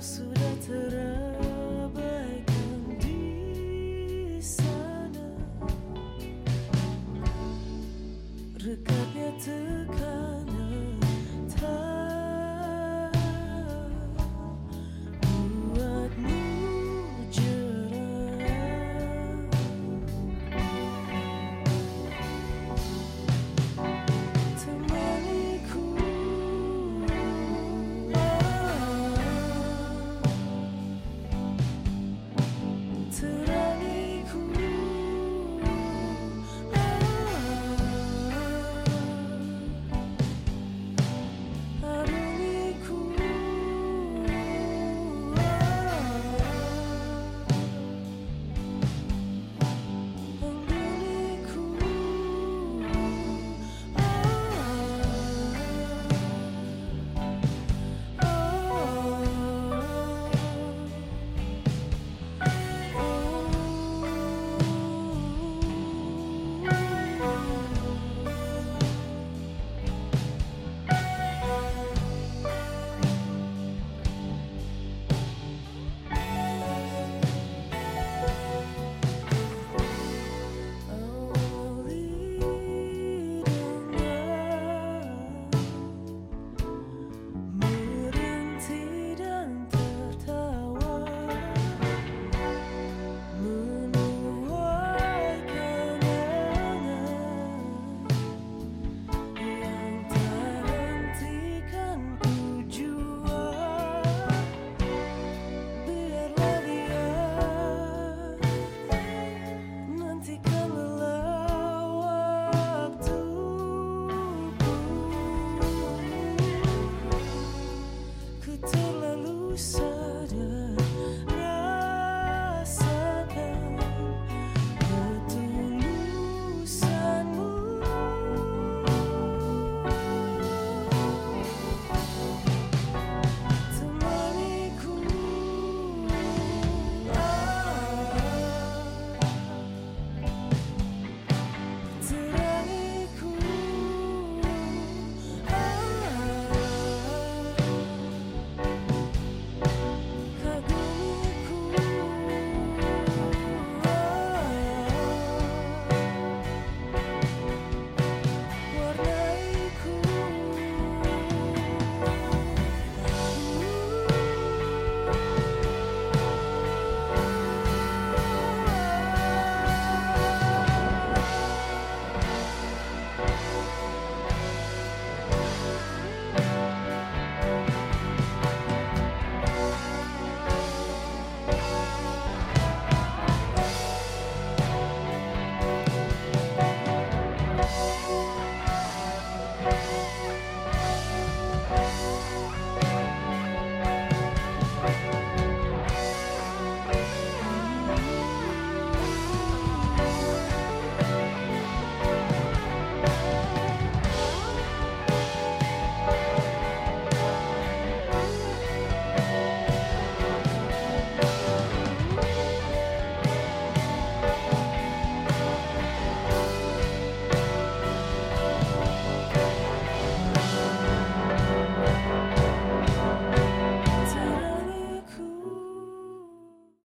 sou